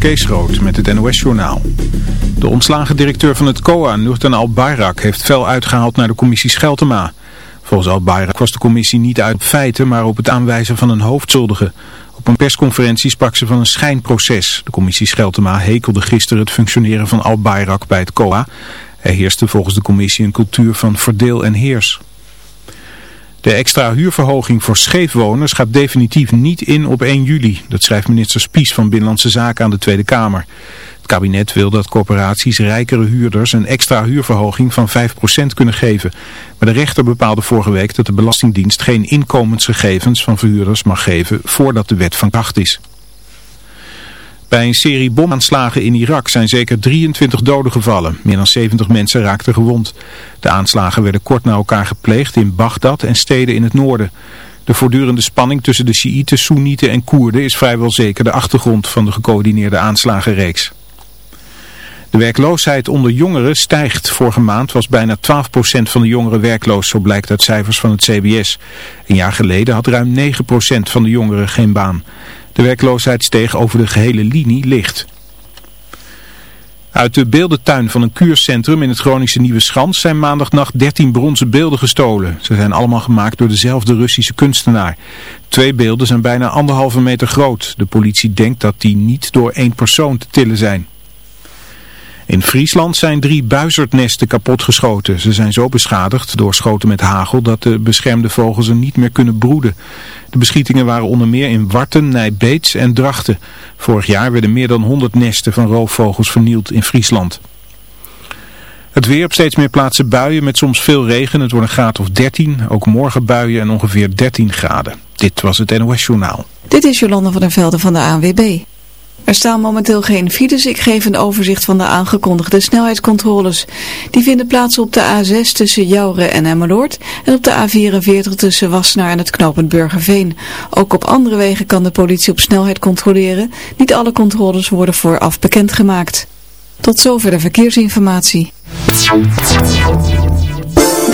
Kees Groot met het NOS-journaal. De ontslagen directeur van het COA, Nurten Al-Bayrak, heeft fel uitgehaald naar de commissie Scheltema. Volgens Al-Bayrak was de commissie niet uit op feiten, maar op het aanwijzen van een hoofdschuldige. Op een persconferentie sprak ze van een schijnproces. De commissie Scheltema hekelde gisteren het functioneren van Al-Bayrak bij het COA. Er heerste volgens de commissie een cultuur van verdeel en heers. De extra huurverhoging voor scheefwoners gaat definitief niet in op 1 juli. Dat schrijft minister Spies van Binnenlandse Zaken aan de Tweede Kamer. Het kabinet wil dat corporaties rijkere huurders een extra huurverhoging van 5% kunnen geven. Maar de rechter bepaalde vorige week dat de Belastingdienst geen inkomensgegevens van verhuurders mag geven voordat de wet van kracht is. Bij een serie bomaanslagen in Irak zijn zeker 23 doden gevallen. Meer dan 70 mensen raakten gewond. De aanslagen werden kort na elkaar gepleegd in Bagdad en steden in het noorden. De voortdurende spanning tussen de Sjiïten, Soenieten en Koerden is vrijwel zeker de achtergrond van de gecoördineerde aanslagenreeks. De werkloosheid onder jongeren stijgt. Vorige maand was bijna 12% van de jongeren werkloos, zo blijkt uit cijfers van het CBS. Een jaar geleden had ruim 9% van de jongeren geen baan. De werkloosheid steeg over de gehele linie licht. Uit de beeldentuin van een kuurcentrum in het Groningse Nieuwe Schans zijn maandagnacht 13 bronzen beelden gestolen. Ze zijn allemaal gemaakt door dezelfde Russische kunstenaar. Twee beelden zijn bijna anderhalve meter groot. De politie denkt dat die niet door één persoon te tillen zijn. In Friesland zijn drie buizerdnesten kapotgeschoten. Ze zijn zo beschadigd door schoten met hagel dat de beschermde vogels er niet meer kunnen broeden. De beschietingen waren onder meer in Warten, Nijbeets en Drachten. Vorig jaar werden meer dan 100 nesten van roofvogels vernield in Friesland. Het weer op steeds meer plaatsen buien met soms veel regen. Het wordt een graad of 13. Ook morgen buien en ongeveer 13 graden. Dit was het NOS Journaal. Dit is Jolanda van der Velde van de ANWB. Er staan momenteel geen files. Ik geef een overzicht van de aangekondigde snelheidscontroles. Die vinden plaats op de A6 tussen Jouren en Emmeloord en op de A44 tussen Wassenaar en het knooppunt Burgerveen. Ook op andere wegen kan de politie op snelheid controleren. Niet alle controles worden vooraf bekendgemaakt. Tot zover de verkeersinformatie.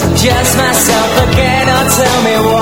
just myself again. or tell me why.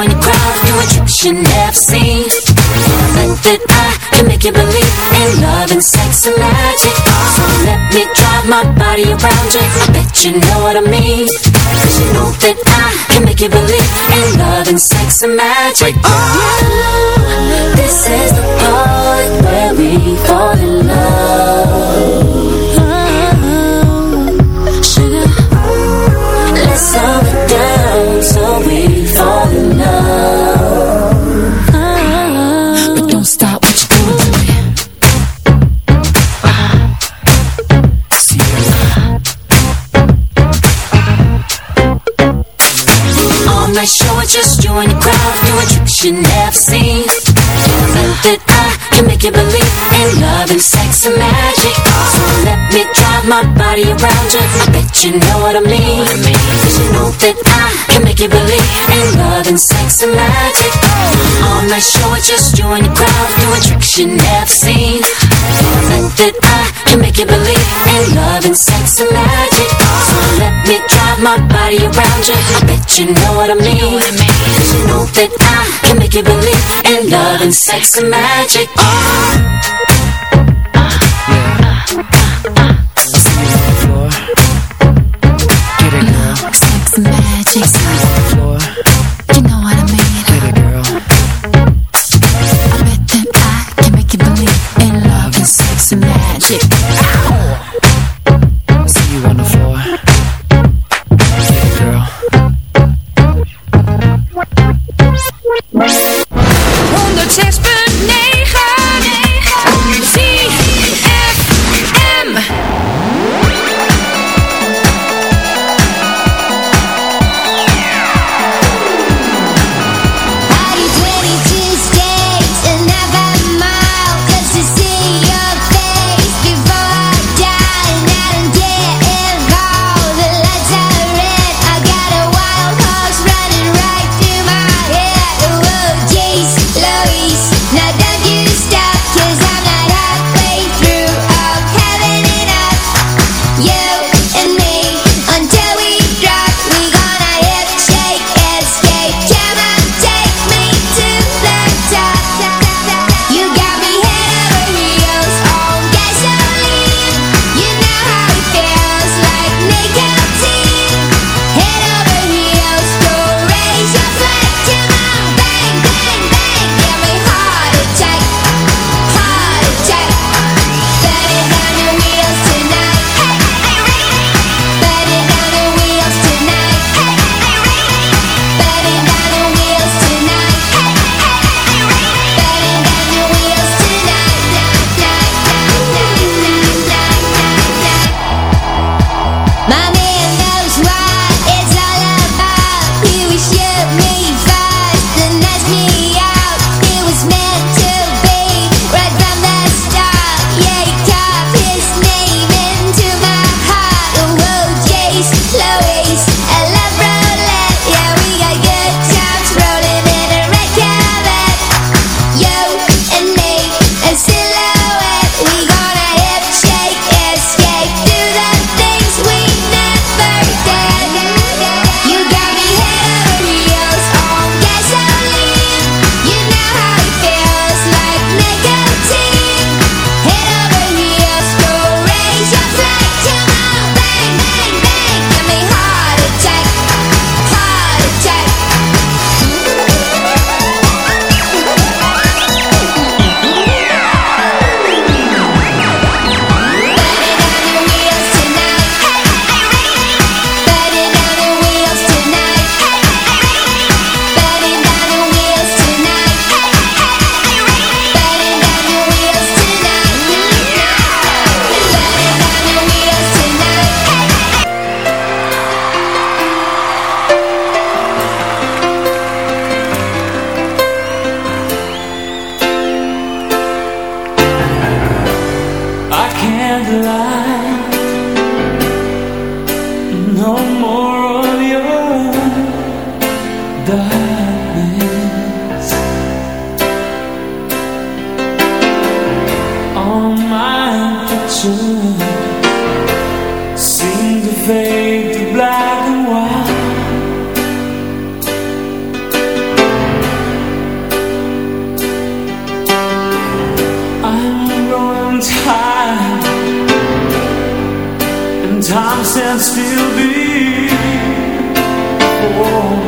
it's just you and your crowd doing tricks you never seen. Think that I can make you believe in love and sex and magic. So let me drive my body around you. I bet you know what I mean. Cause you know that I can make you believe in love and sex and magic. Oh, this is the part where we fall in love. Oh, sugar, let's slow and your crowd doing tricks you never seen. Think that I can make you believe in love and sex and magic. So let me drive my body around you. You know what I mean. Cause you know that I can make you believe in love and sex and magic. On my show, it's just you and your crowd doing tricks you never seen. Think that I can make you believe in love and sex and magic. So let me drive my body around you. I bet you know what I mean. Cause you know that I can make you believe in love and sex and magic. See time stands still before oh.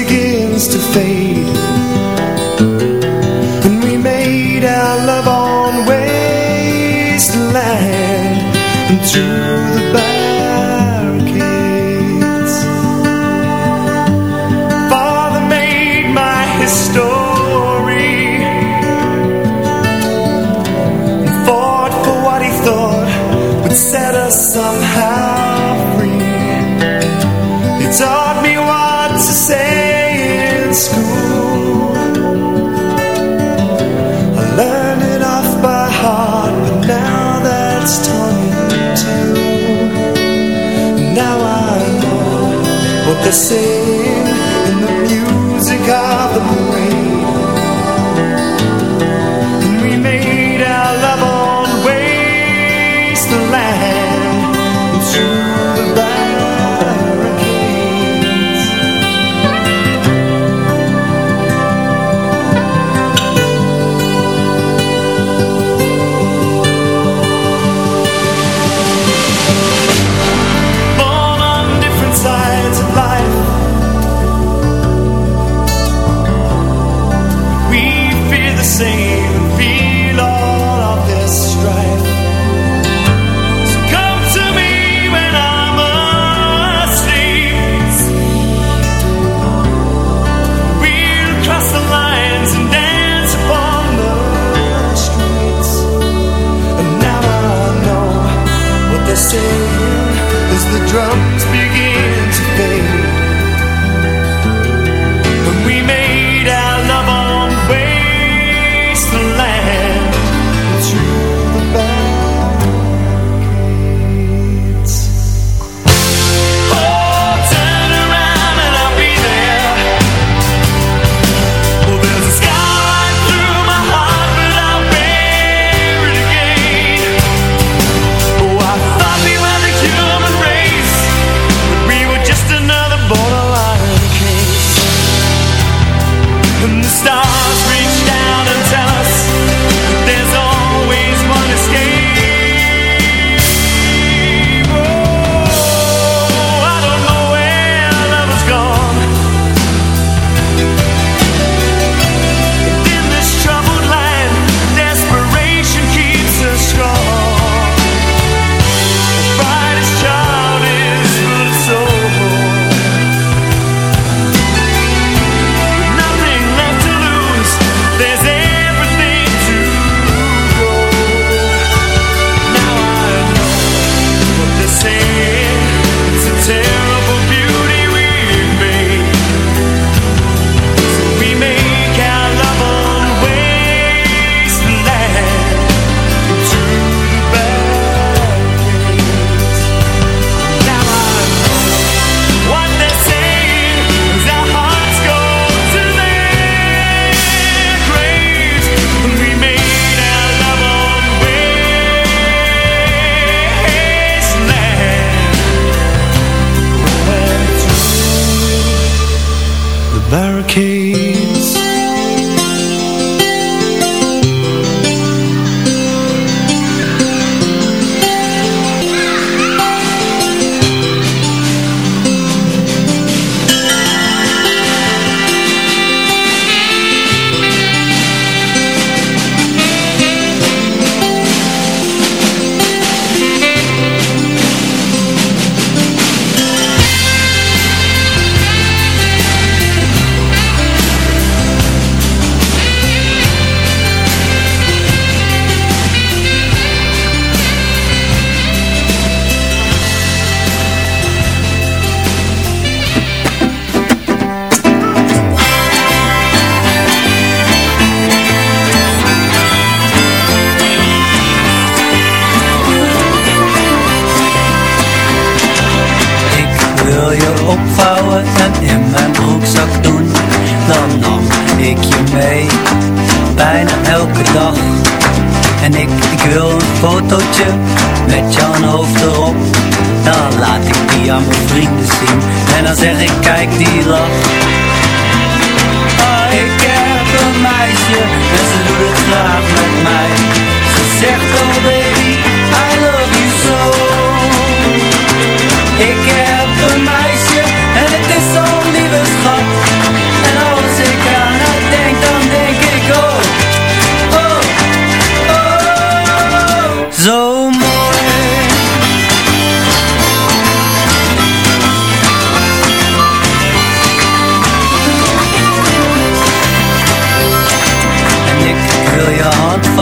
the same.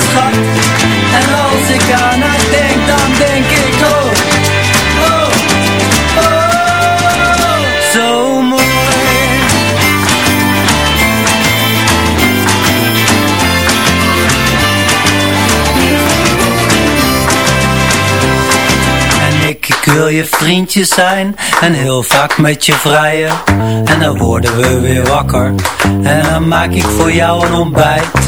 schat En als ik aan haar denk, dan denk ik oh, oh, oh. Zo mooi. En ik, ik wil je vriendje zijn En heel vaak met je vrijen. En dan worden we weer wakker En dan maak ik voor jou een ontbijt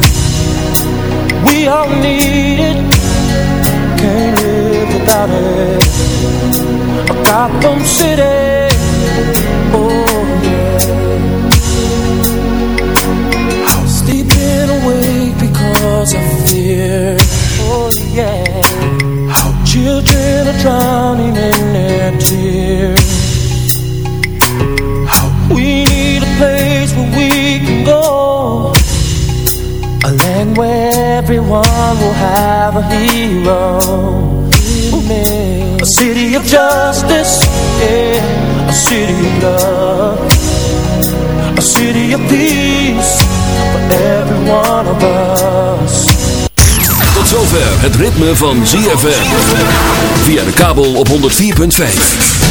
we all need it Can't live without it. Gotham City. Oh yeah. I'm sleeping awake because of fear. Oh yeah. How children are drowning in their tears. where everyone will have a hero. A city of justice, yeah, a city of love, a city of peace for every one of us. Tot zover het ritme van ZFM. Via de kabel op 104.5.